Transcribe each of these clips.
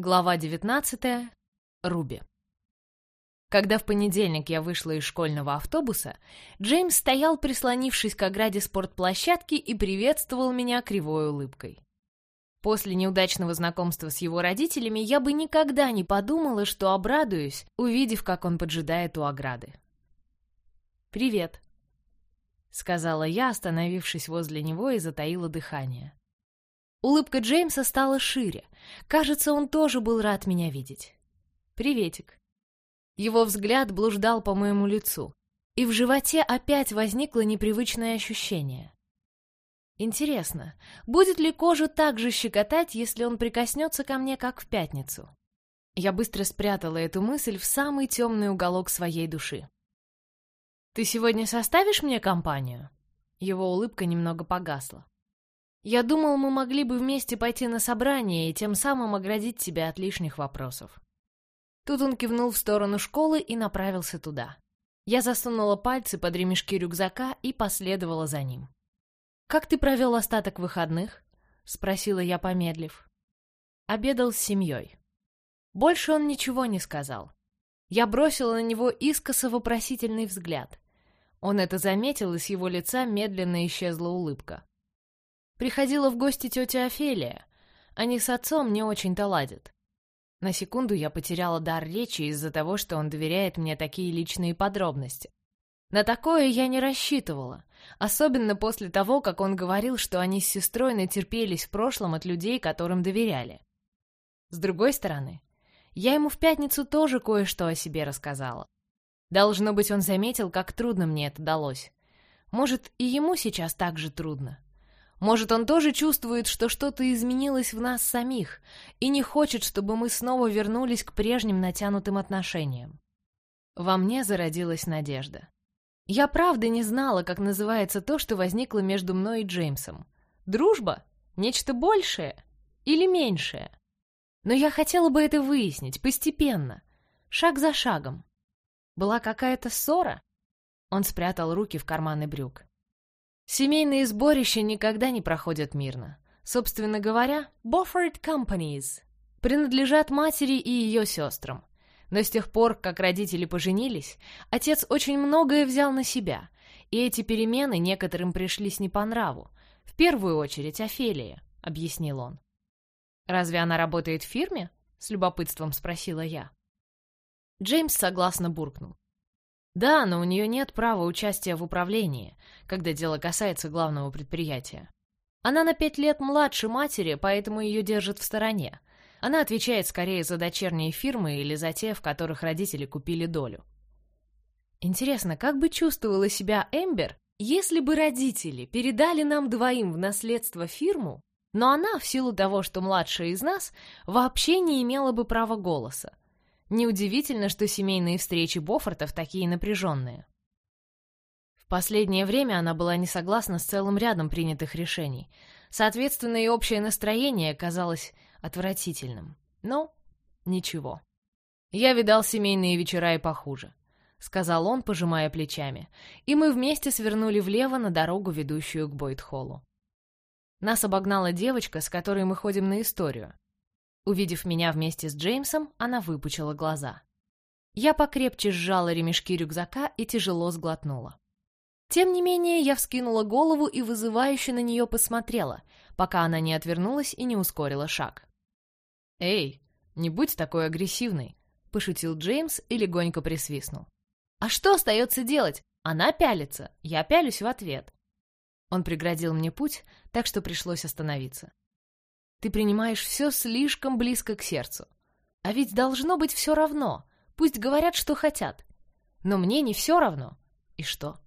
Глава 19. Руби. Когда в понедельник я вышла из школьного автобуса, Джеймс стоял, прислонившись к ограде спортплощадки и приветствовал меня кривой улыбкой. После неудачного знакомства с его родителями я бы никогда не подумала, что обрадуюсь, увидев, как он поджидает у ограды. «Привет», — сказала я, остановившись возле него и затаила дыхание. Улыбка Джеймса стала шире. Кажется, он тоже был рад меня видеть. «Приветик». Его взгляд блуждал по моему лицу, и в животе опять возникло непривычное ощущение. Интересно, будет ли кожу так же щекотать, если он прикоснется ко мне, как в пятницу? Я быстро спрятала эту мысль в самый темный уголок своей души. «Ты сегодня составишь мне компанию?» Его улыбка немного погасла. Я думал, мы могли бы вместе пойти на собрание и тем самым оградить тебя от лишних вопросов. Тут он кивнул в сторону школы и направился туда. Я засунула пальцы под ремешки рюкзака и последовала за ним. «Как ты провел остаток выходных?» — спросила я, помедлив. Обедал с семьей. Больше он ничего не сказал. Я бросила на него искоса вопросительный взгляд. Он это заметил, и с его лица медленно исчезла улыбка. Приходила в гости тетя Офелия. Они с отцом не очень-то ладят. На секунду я потеряла дар речи из-за того, что он доверяет мне такие личные подробности. На такое я не рассчитывала, особенно после того, как он говорил, что они с сестрой натерпелись в прошлом от людей, которым доверяли. С другой стороны, я ему в пятницу тоже кое-что о себе рассказала. Должно быть, он заметил, как трудно мне это далось. Может, и ему сейчас так же трудно. Может, он тоже чувствует, что что-то изменилось в нас самих и не хочет, чтобы мы снова вернулись к прежним натянутым отношениям. Во мне зародилась надежда. Я правда не знала, как называется то, что возникло между мной и Джеймсом. Дружба? Нечто большее? Или меньшее? Но я хотела бы это выяснить постепенно, шаг за шагом. Была какая-то ссора? Он спрятал руки в карманы брюк. Семейные сборища никогда не проходят мирно. Собственно говоря, Beaufort Companies принадлежат матери и ее сестрам. Но с тех пор, как родители поженились, отец очень многое взял на себя, и эти перемены некоторым пришлись не по нраву. В первую очередь Офелия, — объяснил он. «Разве она работает в фирме?» — с любопытством спросила я. Джеймс согласно буркнул. Да, но у нее нет права участия в управлении, когда дело касается главного предприятия. Она на пять лет младше матери, поэтому ее держат в стороне. Она отвечает скорее за дочерние фирмы или за те, в которых родители купили долю. Интересно, как бы чувствовала себя Эмбер, если бы родители передали нам двоим в наследство фирму, но она, в силу того, что младшая из нас, вообще не имела бы права голоса. Неудивительно, что семейные встречи Боффортов такие напряженные. В последнее время она была не согласна с целым рядом принятых решений. Соответственно, и общее настроение казалось отвратительным. Но ничего. Я видал семейные вечера и похуже. — сказал он, пожимая плечами, и мы вместе свернули влево на дорогу, ведущую к Бойт-холлу. Нас обогнала девочка, с которой мы ходим на историю. Увидев меня вместе с Джеймсом, она выпучила глаза. Я покрепче сжала ремешки рюкзака и тяжело сглотнула. Тем не менее, я вскинула голову и вызывающе на нее посмотрела, пока она не отвернулась и не ускорила шаг. «Эй, не будь такой агрессивной», — пошутил Джеймс и легонько присвистнул. «А что остается делать? Она пялится, я пялюсь в ответ». Он преградил мне путь, так что пришлось остановиться. Ты принимаешь все слишком близко к сердцу. А ведь должно быть все равно. Пусть говорят, что хотят. Но мне не все равно. И что?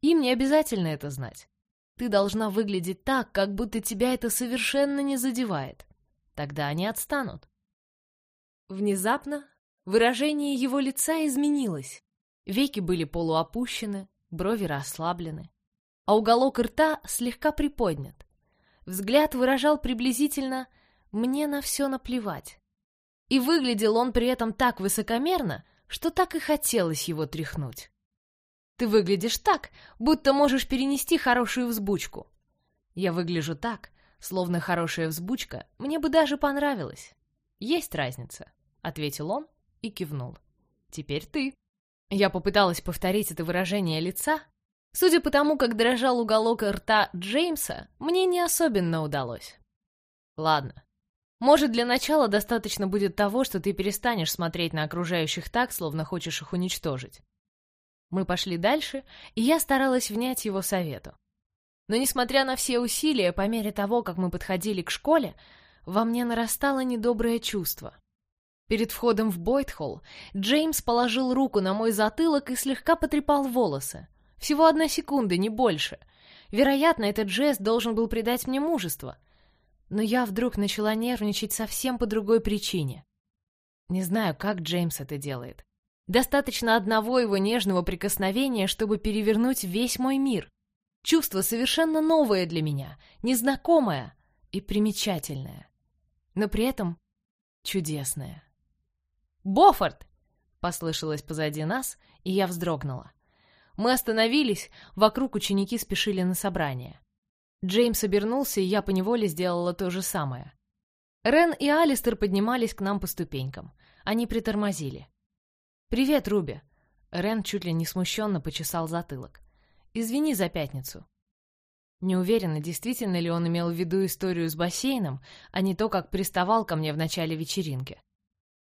Им не обязательно это знать. Ты должна выглядеть так, как будто тебя это совершенно не задевает. Тогда они отстанут. Внезапно выражение его лица изменилось. Веки были полуопущены, брови расслаблены, а уголок рта слегка приподнят. Взгляд выражал приблизительно «мне на все наплевать». И выглядел он при этом так высокомерно, что так и хотелось его тряхнуть. «Ты выглядишь так, будто можешь перенести хорошую взбучку». Я выгляжу так, словно хорошая взбучка мне бы даже понравилась. «Есть разница», — ответил он и кивнул. «Теперь ты». Я попыталась повторить это выражение лица. Судя по тому, как дрожал уголок рта Джеймса, мне не особенно удалось. «Ладно. Может, для начала достаточно будет того, что ты перестанешь смотреть на окружающих так, словно хочешь их уничтожить». Мы пошли дальше, и я старалась внять его совету. Но, несмотря на все усилия, по мере того, как мы подходили к школе, во мне нарастало недоброе чувство. Перед входом в Бойтхолл Джеймс положил руку на мой затылок и слегка потрепал волосы. Всего одна секунда, не больше. Вероятно, этот жест должен был придать мне мужество. Но я вдруг начала нервничать совсем по другой причине. Не знаю, как Джеймс это делает. Достаточно одного его нежного прикосновения, чтобы перевернуть весь мой мир. Чувство совершенно новое для меня, незнакомое и примечательное. Но при этом чудесное. «Боффорд!» — послышалось позади нас, и я вздрогнула. Мы остановились, вокруг ученики спешили на собрание. Джеймс обернулся, и я поневоле сделала то же самое. Рен и Алистер поднимались к нам по ступенькам. Они притормозили. «Привет, Руби!» Рен чуть ли не смущенно почесал затылок. Извини за пятницу». Не уверена, действительно ли он имел в виду историю с бассейном, а не то, как приставал ко мне в начале вечеринки.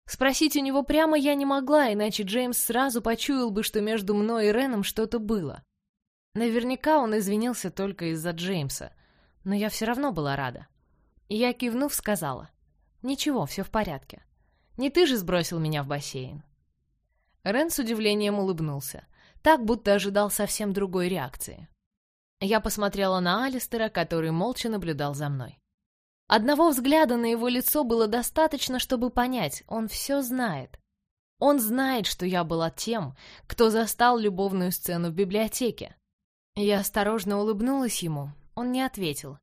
Спросить у него прямо я не могла, иначе Джеймс сразу почуял бы, что между мной и Реном что-то было. Наверняка он извинился только из-за Джеймса, но я все равно была рада. И я, кивнув, сказала, «Ничего, все в порядке. Не ты же сбросил меня в бассейн». Рен с удивлением улыбнулся так, будто ожидал совсем другой реакции. Я посмотрела на Алистера, который молча наблюдал за мной. Одного взгляда на его лицо было достаточно, чтобы понять, он все знает. Он знает, что я была тем, кто застал любовную сцену в библиотеке. Я осторожно улыбнулась ему, он не ответил.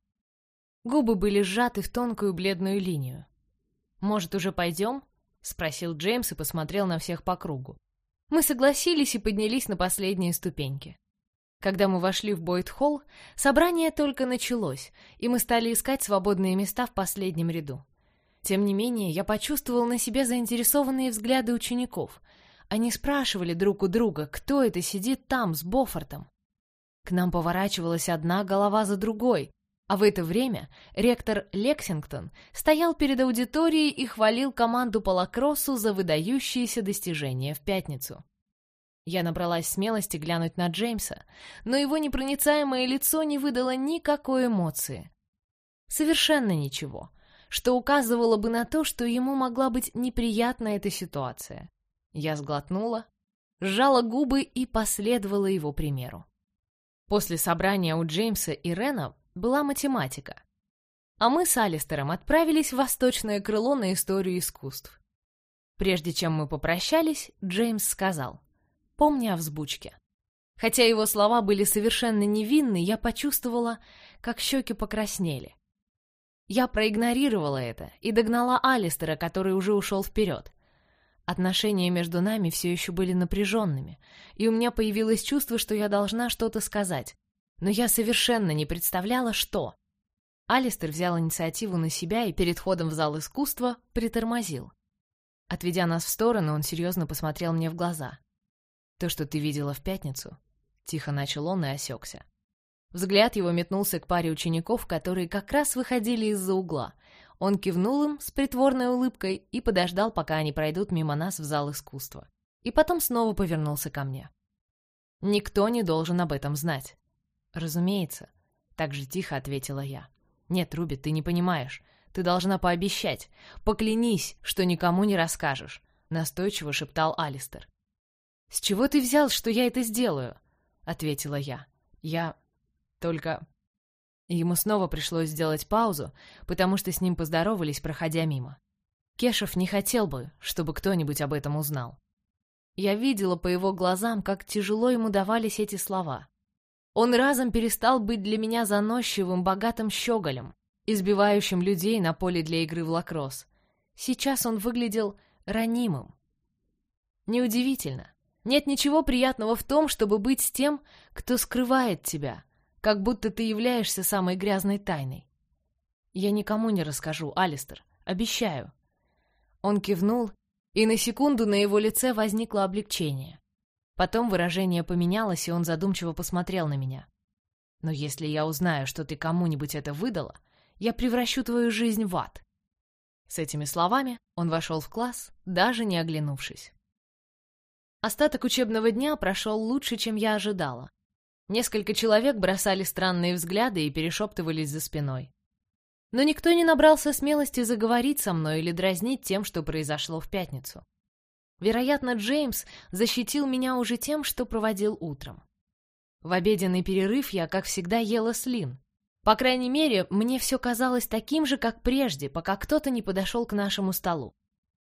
Губы были сжаты в тонкую бледную линию. «Может, уже пойдем?» — спросил Джеймс и посмотрел на всех по кругу. Мы согласились и поднялись на последние ступеньки. Когда мы вошли в Бойт-холл, собрание только началось, и мы стали искать свободные места в последнем ряду. Тем не менее, я почувствовал на себе заинтересованные взгляды учеников. Они спрашивали друг у друга, кто это сидит там, с Боффортом. К нам поворачивалась одна голова за другой, а в это время ректор Лексингтон стоял перед аудиторией и хвалил команду по лакроссу за выдающиеся достижения в пятницу. Я набралась смелости глянуть на Джеймса, но его непроницаемое лицо не выдало никакой эмоции. Совершенно ничего, что указывало бы на то, что ему могла быть неприятна эта ситуация. Я сглотнула, сжала губы и последовала его примеру. После собрания у Джеймса и Рена была математика. А мы с Алистером отправились в восточное крыло на историю искусств. Прежде чем мы попрощались, Джеймс сказал, «Помни о взбучке». Хотя его слова были совершенно невинны, я почувствовала, как щеки покраснели. Я проигнорировала это и догнала Алистера, который уже ушел вперед. Отношения между нами все еще были напряженными, и у меня появилось чувство, что я должна что-то сказать, но я совершенно не представляла, что. Алистер взял инициативу на себя и перед ходом в зал искусства притормозил. Отведя нас в сторону, он серьезно посмотрел мне в глаза. «То, что ты видела в пятницу?» Тихо начал он и осекся. Взгляд его метнулся к паре учеников, которые как раз выходили из-за угла. Он кивнул им с притворной улыбкой и подождал, пока они пройдут мимо нас в зал искусства. И потом снова повернулся ко мне. «Никто не должен об этом знать. «Разумеется», — так же тихо ответила я. «Нет, Руби, ты не понимаешь. Ты должна пообещать. Поклянись, что никому не расскажешь», — настойчиво шептал Алистер. «С чего ты взял, что я это сделаю?» — ответила я. «Я... только...» Ему снова пришлось сделать паузу, потому что с ним поздоровались, проходя мимо. Кешев не хотел бы, чтобы кто-нибудь об этом узнал. Я видела по его глазам, как тяжело ему давались эти слова. Он разом перестал быть для меня заносчивым, богатым щеголем, избивающим людей на поле для игры в лакросс. Сейчас он выглядел ранимым. Неудивительно. Нет ничего приятного в том, чтобы быть с тем, кто скрывает тебя, как будто ты являешься самой грязной тайной. Я никому не расскажу, Алистер, обещаю. Он кивнул, и на секунду на его лице возникло облегчение. Потом выражение поменялось, и он задумчиво посмотрел на меня. «Но если я узнаю, что ты кому-нибудь это выдала, я превращу твою жизнь в ад». С этими словами он вошел в класс, даже не оглянувшись. Остаток учебного дня прошел лучше, чем я ожидала. Несколько человек бросали странные взгляды и перешептывались за спиной. Но никто не набрался смелости заговорить со мной или дразнить тем, что произошло в пятницу. Вероятно, Джеймс защитил меня уже тем, что проводил утром. В обеденный перерыв я, как всегда, ела слин. По крайней мере, мне все казалось таким же, как прежде, пока кто-то не подошел к нашему столу.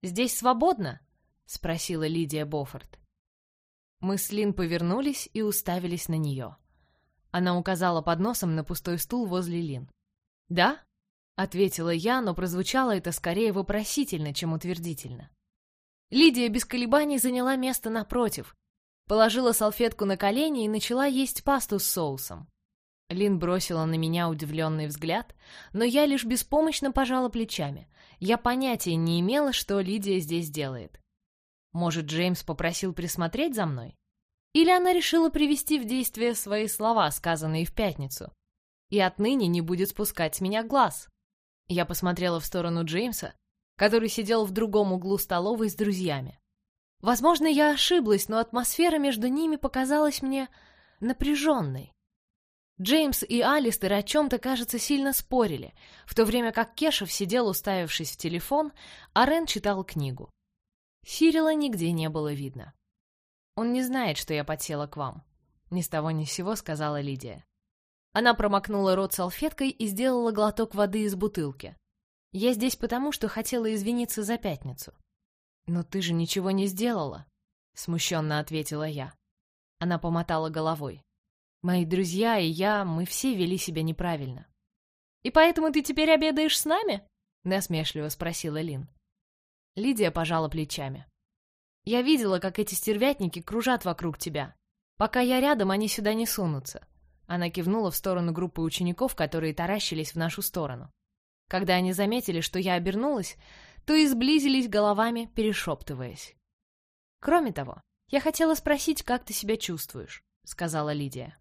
«Здесь свободно?» — спросила Лидия Боффорд. Мы с Лин повернулись и уставились на нее. Она указала под носом на пустой стул возле Лин. «Да?» — ответила я, но прозвучало это скорее вопросительно, чем утвердительно. Лидия без колебаний заняла место напротив, положила салфетку на колени и начала есть пасту с соусом. Лин бросила на меня удивленный взгляд, но я лишь беспомощно пожала плечами. Я понятия не имела, что Лидия здесь делает. Может, Джеймс попросил присмотреть за мной? Или она решила привести в действие свои слова, сказанные в пятницу, и отныне не будет спускать с меня глаз? Я посмотрела в сторону Джеймса, который сидел в другом углу столовой с друзьями. Возможно, я ошиблась, но атмосфера между ними показалась мне напряженной. Джеймс и Алистер о чем-то, кажется, сильно спорили, в то время как Кешев сидел, уставившись в телефон, а Рен читал книгу. Сирила нигде не было видно. «Он не знает, что я подсела к вам», — ни с того ни с сего сказала Лидия. Она промокнула рот салфеткой и сделала глоток воды из бутылки. Я здесь потому, что хотела извиниться за пятницу. Но ты же ничего не сделала, смущенно ответила я. Она помотала головой. Мои друзья и я, мы все вели себя неправильно. И поэтому ты теперь обедаешь с нами? насмешливо спросила Лин. Лидия пожала плечами. Я видела, как эти стервятники кружат вокруг тебя. Пока я рядом, они сюда не сунутся. Она кивнула в сторону группы учеников, которые таращились в нашу сторону. Когда они заметили, что я обернулась, то и сблизились головами, перешептываясь. «Кроме того, я хотела спросить, как ты себя чувствуешь», — сказала Лидия.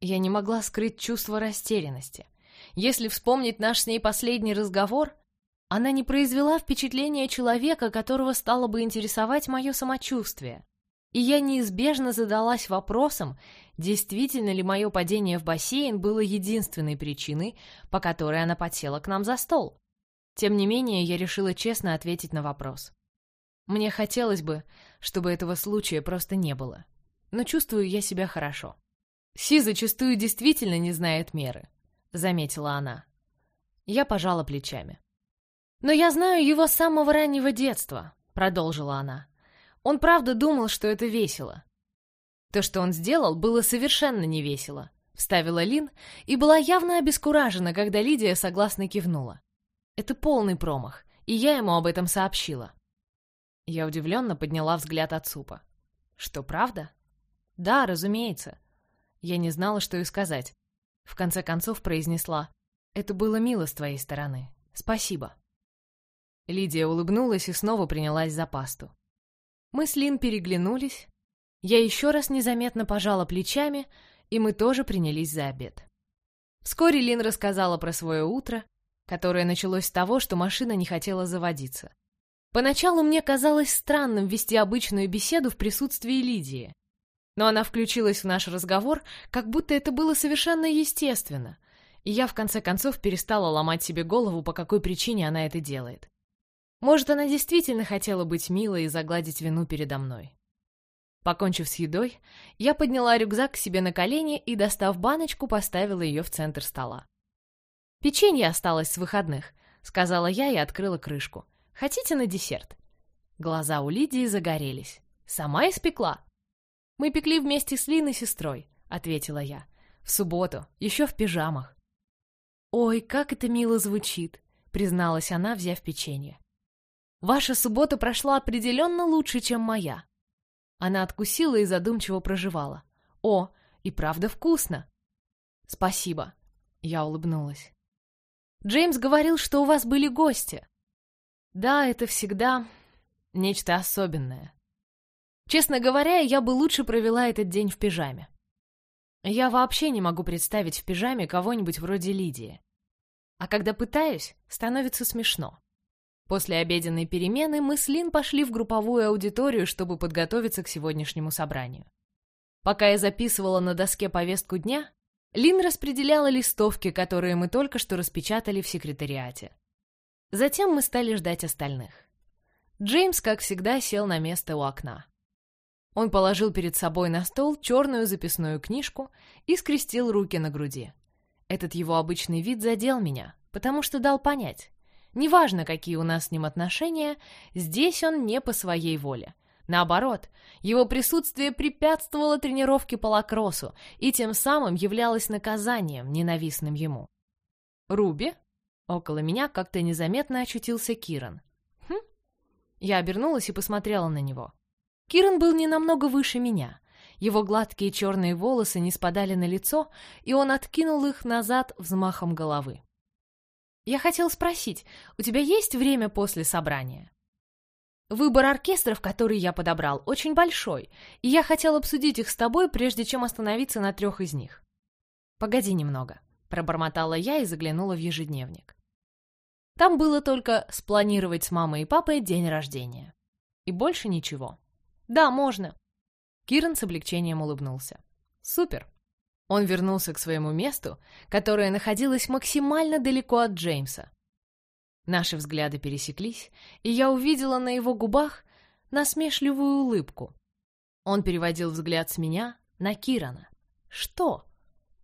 Я не могла скрыть чувство растерянности. Если вспомнить наш с ней последний разговор, она не произвела впечатления человека, которого стало бы интересовать мое самочувствие. И я неизбежно задалась вопросом, действительно ли мое падение в бассейн было единственной причиной, по которой она подсела к нам за стол. Тем не менее, я решила честно ответить на вопрос. Мне хотелось бы, чтобы этого случая просто не было. Но чувствую я себя хорошо. Си зачастую действительно не знает меры, заметила она. Я пожала плечами. Но я знаю его с самого раннего детства, продолжила она. Он правда думал, что это весело. То, что он сделал, было совершенно не весело, вставила Лин и была явно обескуражена, когда Лидия согласно кивнула. Это полный промах, и я ему об этом сообщила. Я удивленно подняла взгляд от супа. Что, правда? Да, разумеется. Я не знала, что и сказать. В конце концов произнесла. Это было мило с твоей стороны. Спасибо. Лидия улыбнулась и снова принялась за пасту. Мы с Лин переглянулись. Я еще раз незаметно пожала плечами, и мы тоже принялись за обед. Вскоре Лин рассказала про свое утро, которое началось с того, что машина не хотела заводиться. Поначалу мне казалось странным вести обычную беседу в присутствии Лидии. Но она включилась в наш разговор, как будто это было совершенно естественно, и я в конце концов перестала ломать себе голову, по какой причине она это делает. Может, она действительно хотела быть милой и загладить вину передо мной. Покончив с едой, я подняла рюкзак к себе на колени и, достав баночку, поставила ее в центр стола. «Печенье осталось с выходных», — сказала я и открыла крышку. «Хотите на десерт?» Глаза у Лидии загорелись. «Сама испекла?» «Мы пекли вместе с Линой сестрой», — ответила я. «В субботу, еще в пижамах». «Ой, как это мило звучит», — призналась она, взяв печенье. Ваша суббота прошла определенно лучше, чем моя. Она откусила и задумчиво проживала. О, и правда вкусно. Спасибо. Я улыбнулась. Джеймс говорил, что у вас были гости. Да, это всегда Нечто особенное. Честно говоря, я бы лучше провела этот день в пижаме. Я вообще не могу представить в пижаме кого-нибудь вроде Лидии. А когда пытаюсь, становится смешно. После обеденной перемены мы с Лин пошли в групповую аудиторию, чтобы подготовиться к сегодняшнему собранию. Пока я записывала на доске повестку дня, Лин распределяла листовки, которые мы только что распечатали в секретариате. Затем мы стали ждать остальных. Джеймс, как всегда, сел на место у окна. Он положил перед собой на стол черную записную книжку и скрестил руки на груди. Этот его обычный вид задел меня, потому что дал понять. Неважно, какие у нас с ним отношения, здесь он не по своей воле. Наоборот, его присутствие препятствовало тренировке по лакроссу и тем самым являлось наказанием, ненавистным ему. «Руби?» Около меня как-то незаметно очутился Киран. «Хм?» Я обернулась и посмотрела на него. Киран был не намного выше меня. Его гладкие черные волосы не спадали на лицо, и он откинул их назад взмахом головы. «Я хотел спросить, у тебя есть время после собрания?» «Выбор оркестров, который я подобрал, очень большой, и я хотел обсудить их с тобой, прежде чем остановиться на трех из них». «Погоди немного», — пробормотала я и заглянула в ежедневник. Там было только спланировать с мамой и папой день рождения. И больше ничего. «Да, можно». Киран с облегчением улыбнулся. «Супер». Он вернулся к своему месту, которое находилось максимально далеко от Джеймса. Наши взгляды пересеклись, и я увидела на его губах насмешливую улыбку. Он переводил взгляд с меня на Кирана. «Что?»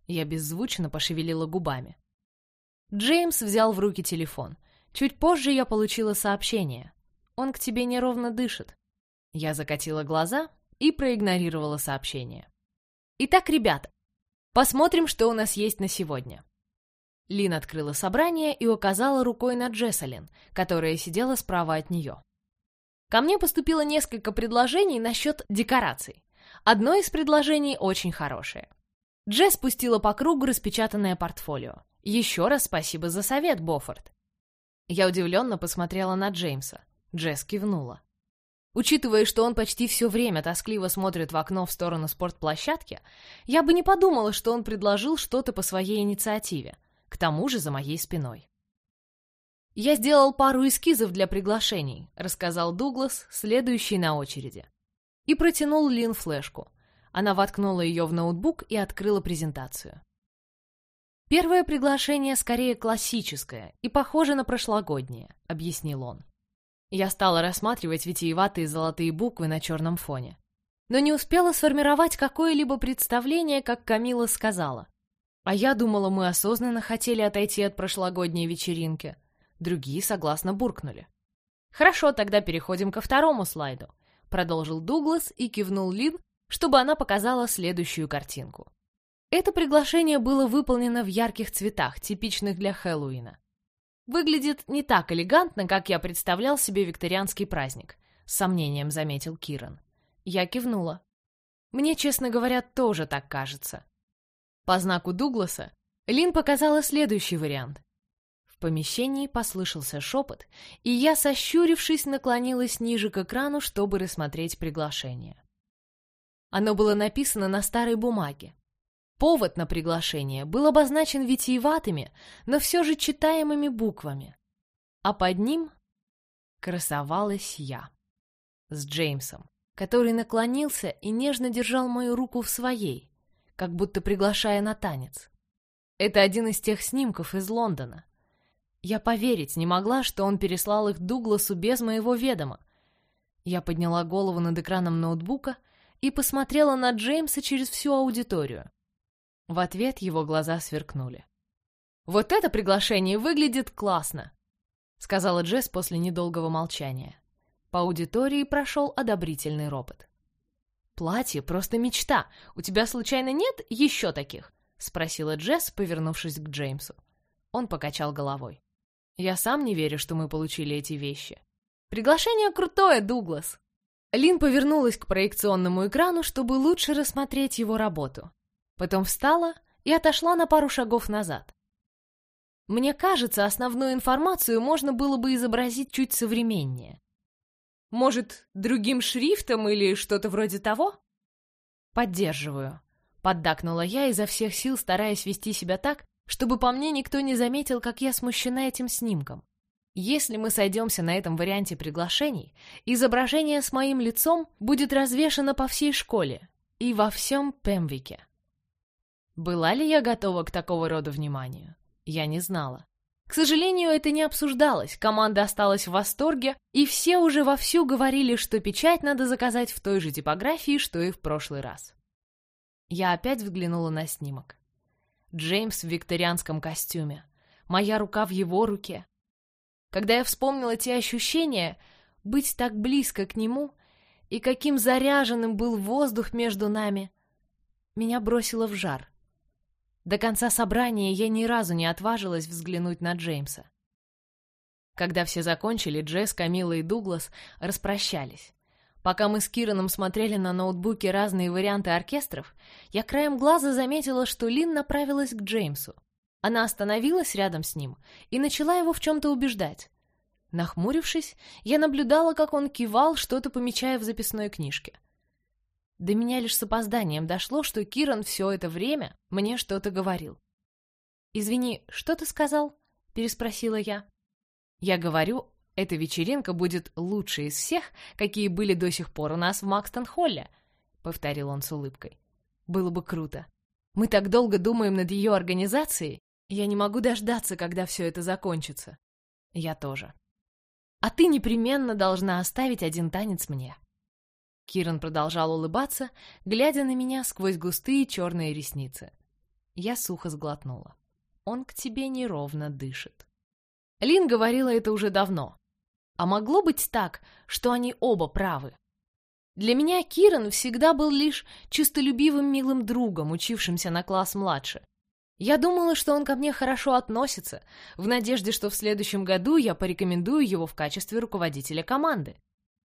Я беззвучно пошевелила губами. Джеймс взял в руки телефон. Чуть позже я получила сообщение. «Он к тебе неровно дышит». Я закатила глаза и проигнорировала сообщение. Итак, ребята, посмотрим, что у нас есть на сегодня. Лин открыла собрание и указала рукой на Джесселин, которая сидела справа от нее. Ко мне поступило несколько предложений насчет декораций. Одно из предложений очень хорошее. Джесс пустила по кругу распечатанное портфолио. Еще раз спасибо за совет, Боффорд. Я удивленно посмотрела на Джеймса. Джесс кивнула. Учитывая, что он почти все время тоскливо смотрит в окно в сторону спортплощадки, я бы не подумала, что он предложил что-то по своей инициативе, к тому же за моей спиной. «Я сделал пару эскизов для приглашений», — рассказал Дуглас, следующий на очереди. И протянул Лин флешку. Она воткнула ее в ноутбук и открыла презентацию. «Первое приглашение скорее классическое и похоже на прошлогоднее», — объяснил он. Я стала рассматривать витиеватые золотые буквы на черном фоне. Но не успела сформировать какое-либо представление, как Камила сказала. А я думала, мы осознанно хотели отойти от прошлогодней вечеринки. Другие согласно буркнули. «Хорошо, тогда переходим ко второму слайду», — продолжил Дуглас и кивнул Лин, чтобы она показала следующую картинку. Это приглашение было выполнено в ярких цветах, типичных для Хэллоуина. Выглядит не так элегантно, как я представлял себе викторианский праздник, с сомнением заметил Киран. Я кивнула. Мне, честно говоря, тоже так кажется. По знаку Дугласа Лин показала следующий вариант. В помещении послышался шепот, и я, сощурившись, наклонилась ниже к экрану, чтобы рассмотреть приглашение. Оно было написано на старой бумаге, Повод на приглашение был обозначен витиеватыми, но все же читаемыми буквами. А под ним красовалась я. С Джеймсом, который наклонился и нежно держал мою руку в своей, как будто приглашая на танец. Это один из тех снимков из Лондона. Я поверить не могла, что он переслал их Дугласу без моего ведома. Я подняла голову над экраном ноутбука и посмотрела на Джеймса через всю аудиторию. В ответ его глаза сверкнули. «Вот это приглашение выглядит классно!» — сказала Джесс после недолгого молчания. По аудитории прошел одобрительный ропот. «Платье просто мечта! У тебя случайно нет еще таких?» — спросила Джесс, повернувшись к Джеймсу. Он покачал головой. «Я сам не верю, что мы получили эти вещи. Приглашение крутое, Дуглас!» Лин повернулась к проекционному экрану, чтобы лучше рассмотреть его работу. Потом встала и отошла на пару шагов назад. Мне кажется, основную информацию можно было бы изобразить чуть современнее. Может, другим шрифтом или что-то вроде того? Поддерживаю. Поддакнула я изо всех сил, стараясь вести себя так, чтобы по мне никто не заметил, как я смущена этим снимком. Если мы сойдемся на этом варианте приглашений, изображение с моим лицом будет развешано по всей школе и во всем Пемвике. Была ли я готова к такого рода вниманию? Я не знала. К сожалению, это не обсуждалось, команда осталась в восторге, и все уже вовсю говорили, что печать надо заказать в той же типографии, что и в прошлый раз. Я опять взглянула на снимок. Джеймс в викторианском костюме, моя рука в его руке. Когда я вспомнила те ощущения, быть так близко к нему, и каким заряженным был воздух между нами, меня бросило в жар. До конца собрания я ни разу не отважилась взглянуть на Джеймса. Когда все закончили, Джесс, Камила и Дуглас распрощались. Пока мы с Кираном смотрели на ноутбуке разные варианты оркестров, я краем глаза заметила, что Лин направилась к Джеймсу. Она остановилась рядом с ним и начала его в чем-то убеждать. Нахмурившись, я наблюдала, как он кивал, что-то помечая в записной книжке. До меня лишь с опозданием дошло, что Киран все это время мне что-то говорил. «Извини, что ты сказал?» — переспросила я. «Я говорю, эта вечеринка будет лучшей из всех, какие были до сих пор у нас в Макстон-Холле», — повторил он с улыбкой. «Было бы круто. Мы так долго думаем над ее организацией, я не могу дождаться, когда все это закончится». «Я тоже». «А ты непременно должна оставить один танец мне», Киран продолжал улыбаться, глядя на меня сквозь густые черные ресницы. Я сухо сглотнула. Он к тебе неровно дышит. Лин говорила это уже давно. А могло быть так, что они оба правы? Для меня Киран всегда был лишь чистолюбивым милым другом, учившимся на класс младше. Я думала, что он ко мне хорошо относится, в надежде, что в следующем году я порекомендую его в качестве руководителя команды.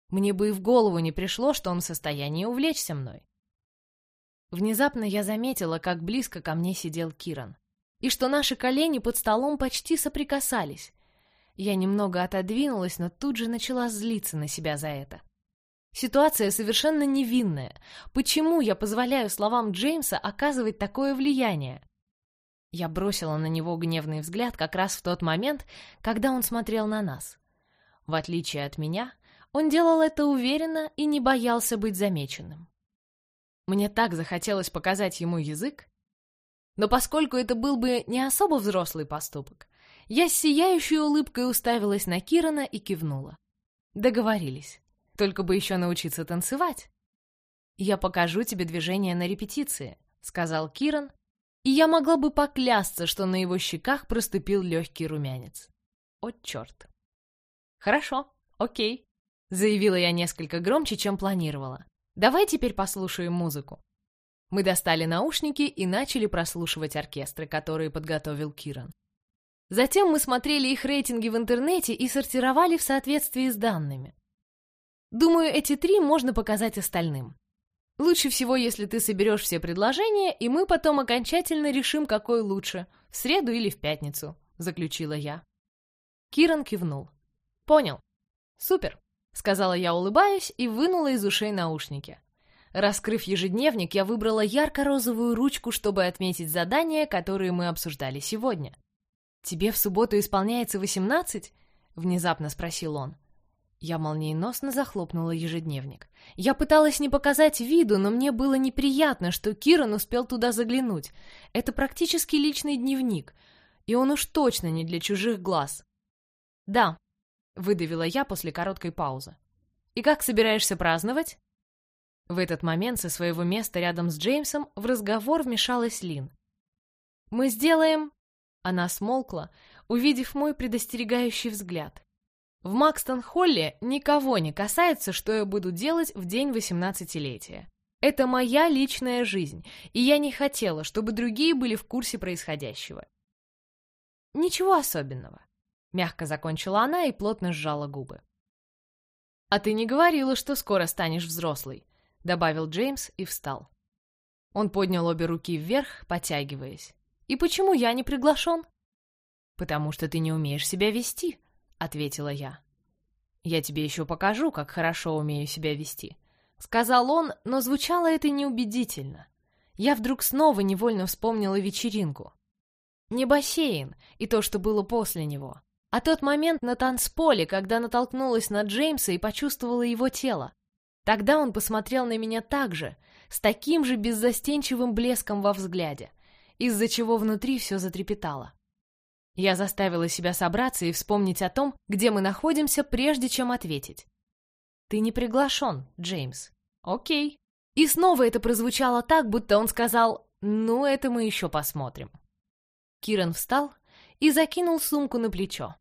Мне бы и в голову не пришло, что он в состоянии увлечься мной. Внезапно я заметила, как близко ко мне сидел Киран, и что наши колени под столом почти соприкасались. Я немного отодвинулась, но тут же начала злиться на себя за это. Ситуация совершенно невинная. Почему я позволяю словам Джеймса оказывать такое влияние? Я бросила на него гневный взгляд как раз в тот момент, когда он смотрел на нас. В отличие от меня, он делал это уверенно и не боялся быть замеченным. Мне так захотелось показать ему язык. Но поскольку это был бы не особо взрослый поступок, я с сияющей улыбкой уставилась на Кирана и кивнула. Договорились. Только бы еще научиться танцевать. «Я покажу тебе движение на репетиции», — сказал Киран, и я могла бы поклясться, что на его щеках проступил легкий румянец. О, черт. «Хорошо, окей», Заявила я несколько громче, чем планировала. Давай теперь послушаем музыку. Мы достали наушники и начали прослушивать оркестры, которые подготовил Киран. Затем мы смотрели их рейтинги в интернете и сортировали в соответствии с данными. Думаю, эти три можно показать остальным. Лучше всего, если ты соберешь все предложения, и мы потом окончательно решим, какой лучше, в среду или в пятницу, заключила я. Киран кивнул. Понял. Супер. — сказала я, улыбаясь, и вынула из ушей наушники. Раскрыв ежедневник, я выбрала ярко-розовую ручку, чтобы отметить задания, которые мы обсуждали сегодня. «Тебе в субботу исполняется восемнадцать?» — внезапно спросил он. Я молниеносно захлопнула ежедневник. Я пыталась не показать виду, но мне было неприятно, что Киран успел туда заглянуть. Это практически личный дневник, и он уж точно не для чужих глаз. «Да», выдавила я после короткой паузы. «И как собираешься праздновать?» В этот момент со своего места рядом с Джеймсом в разговор вмешалась Лин. «Мы сделаем...» Она смолкла, увидев мой предостерегающий взгляд. «В Макстон-Холле никого не касается, что я буду делать в день восемнадцатилетия. Это моя личная жизнь, и я не хотела, чтобы другие были в курсе происходящего. Ничего особенного. Мягко закончила она и плотно сжала губы. «А ты не говорила, что скоро станешь взрослой», — добавил Джеймс и встал. Он поднял обе руки вверх, потягиваясь. «И почему я не приглашен?» «Потому что ты не умеешь себя вести», — ответила я. «Я тебе еще покажу, как хорошо умею себя вести», — сказал он, но звучало это неубедительно. Я вдруг снова невольно вспомнила вечеринку. Не бассейн и то, что было после него, а тот момент на танцполе, когда натолкнулась на Джеймса и почувствовала его тело. Тогда он посмотрел на меня так же, с таким же беззастенчивым блеском во взгляде, из-за чего внутри все затрепетало. Я заставила себя собраться и вспомнить о том, где мы находимся, прежде чем ответить. «Ты не приглашен, Джеймс». «Окей». И снова это прозвучало так, будто он сказал «Ну, это мы еще посмотрим». Киран встал и закинул сумку на плечо.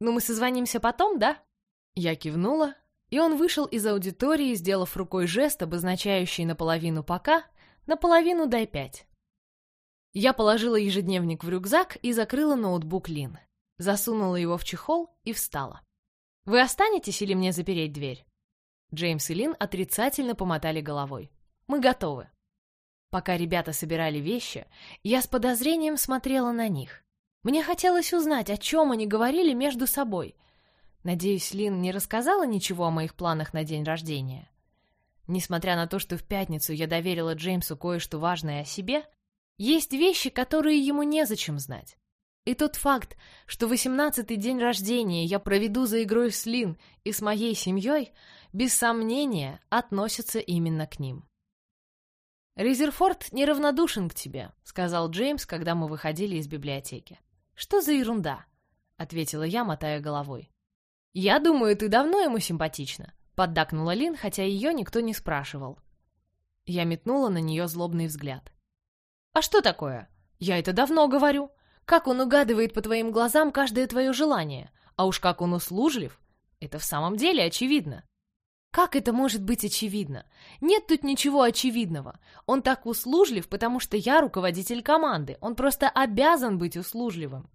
«Ну, мы созвонимся потом, да?» Я кивнула, и он вышел из аудитории, сделав рукой жест, обозначающий наполовину «пока», наполовину «дай пять». Я положила ежедневник в рюкзак и закрыла ноутбук Лин. Засунула его в чехол и встала. «Вы останетесь или мне запереть дверь?» Джеймс и Лин отрицательно помотали головой. «Мы готовы». Пока ребята собирали вещи, я с подозрением смотрела на них. Мне хотелось узнать, о чем они говорили между собой. Надеюсь, Лин не рассказала ничего о моих планах на день рождения. Несмотря на то, что в пятницу я доверила Джеймсу кое-что важное о себе, есть вещи, которые ему незачем знать. И тот факт, что восемнадцатый день рождения я проведу за игрой с Лин и с моей семьей, без сомнения, относится именно к ним. «Резерфорд неравнодушен к тебе», — сказал Джеймс, когда мы выходили из библиотеки. «Что за ерунда?» — ответила я, мотая головой. «Я думаю, ты давно ему симпатична», — поддакнула Лин, хотя ее никто не спрашивал. Я метнула на нее злобный взгляд. «А что такое? Я это давно говорю. Как он угадывает по твоим глазам каждое твое желание, а уж как он услужлив, это в самом деле очевидно. Как это может быть очевидно? Нет тут ничего очевидного. Он так услужлив, потому что я руководитель команды. Он просто обязан быть услужливым.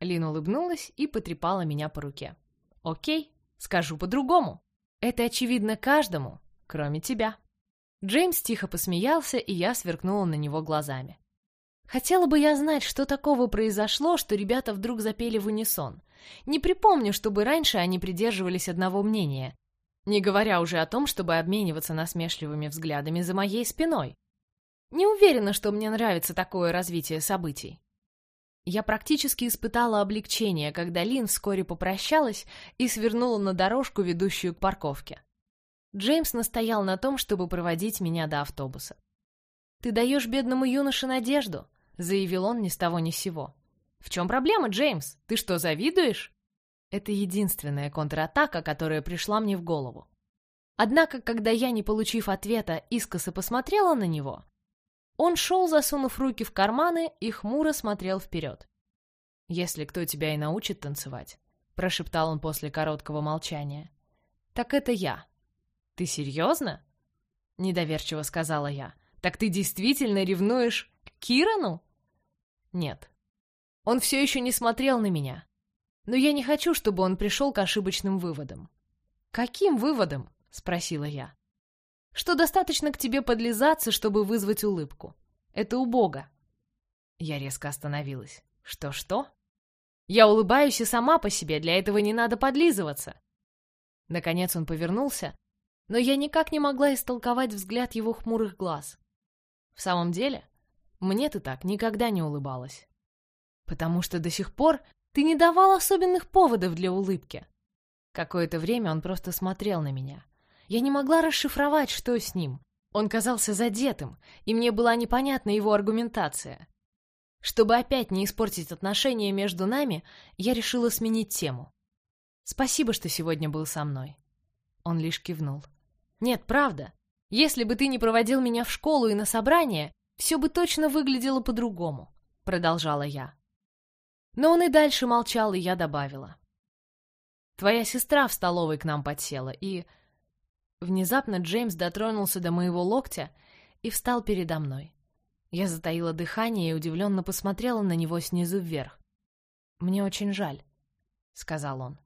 Лин улыбнулась и потрепала меня по руке. Окей, скажу по-другому. Это очевидно каждому, кроме тебя. Джеймс тихо посмеялся, и я сверкнула на него глазами. Хотела бы я знать, что такого произошло, что ребята вдруг запели в унисон. Не припомню, чтобы раньше они придерживались одного мнения, не говоря уже о том, чтобы обмениваться насмешливыми взглядами за моей спиной. Не уверена, что мне нравится такое развитие событий. Я практически испытала облегчение, когда Лин вскоре попрощалась и свернула на дорожку, ведущую к парковке. Джеймс настоял на том, чтобы проводить меня до автобуса. «Ты даешь бедному юноше надежду», — заявил он ни с того ни с сего. «В чем проблема, Джеймс? Ты что, завидуешь?» Это единственная контратака, которая пришла мне в голову. Однако, когда я, не получив ответа, искоса посмотрела на него, он шел, засунув руки в карманы, и хмуро смотрел вперед. «Если кто тебя и научит танцевать», — прошептал он после короткого молчания, — «так это я». «Ты серьезно?» — недоверчиво сказала я. «Так ты действительно ревнуешь к Кирану?» «Нет». Он все еще не смотрел на меня, но я не хочу, чтобы он пришел к ошибочным выводам. «Каким выводам?» — спросила я. «Что достаточно к тебе подлизаться, чтобы вызвать улыбку. Это у Бога». Я резко остановилась. «Что-что?» «Я улыбаюсь и сама по себе, для этого не надо подлизываться». Наконец он повернулся, но я никак не могла истолковать взгляд его хмурых глаз. В самом деле, мне ты так никогда не улыбалась. Потому что до сих пор ты не давал особенных поводов для улыбки. Какое-то время он просто смотрел на меня. Я не могла расшифровать, что с ним. Он казался задетым, и мне была непонятна его аргументация. Чтобы опять не испортить отношения между нами, я решила сменить тему. «Спасибо, что сегодня был со мной». Он лишь кивнул. «Нет, правда. Если бы ты не проводил меня в школу и на собрание, все бы точно выглядело по-другому», — продолжала я. Но он и дальше молчал, и я добавила. «Твоя сестра в столовой к нам подсела, и...» Внезапно Джеймс дотронулся до моего локтя и встал передо мной. Я затаила дыхание и удивленно посмотрела на него снизу вверх. «Мне очень жаль», — сказал он.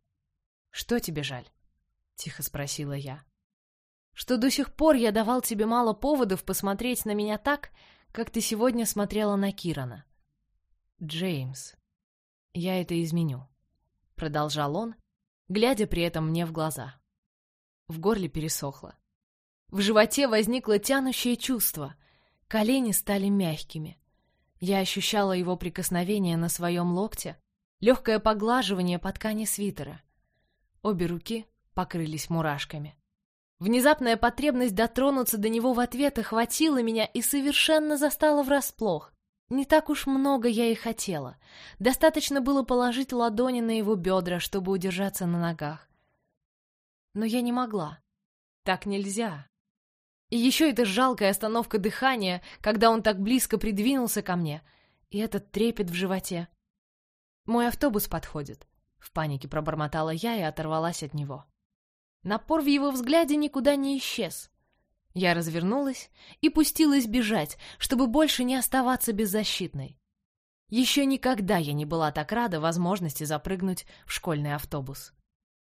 «Что тебе жаль?» — тихо спросила я. «Что до сих пор я давал тебе мало поводов посмотреть на меня так, как ты сегодня смотрела на Кирана». «Джеймс», «Я это изменю», — продолжал он, глядя при этом мне в глаза. В горле пересохло. В животе возникло тянущее чувство. Колени стали мягкими. Я ощущала его прикосновение на своем локте, легкое поглаживание по ткани свитера. Обе руки покрылись мурашками. Внезапная потребность дотронуться до него в ответ охватила меня и совершенно застала врасплох. Не так уж много я и хотела. Достаточно было положить ладони на его бедра, чтобы удержаться на ногах. Но я не могла. Так нельзя. И еще эта жалкая остановка дыхания, когда он так близко придвинулся ко мне, и этот трепет в животе. «Мой автобус подходит», — в панике пробормотала я и оторвалась от него. Напор в его взгляде никуда не исчез. Я развернулась и пустилась бежать, чтобы больше не оставаться беззащитной. Еще никогда я не была так рада возможности запрыгнуть в школьный автобус.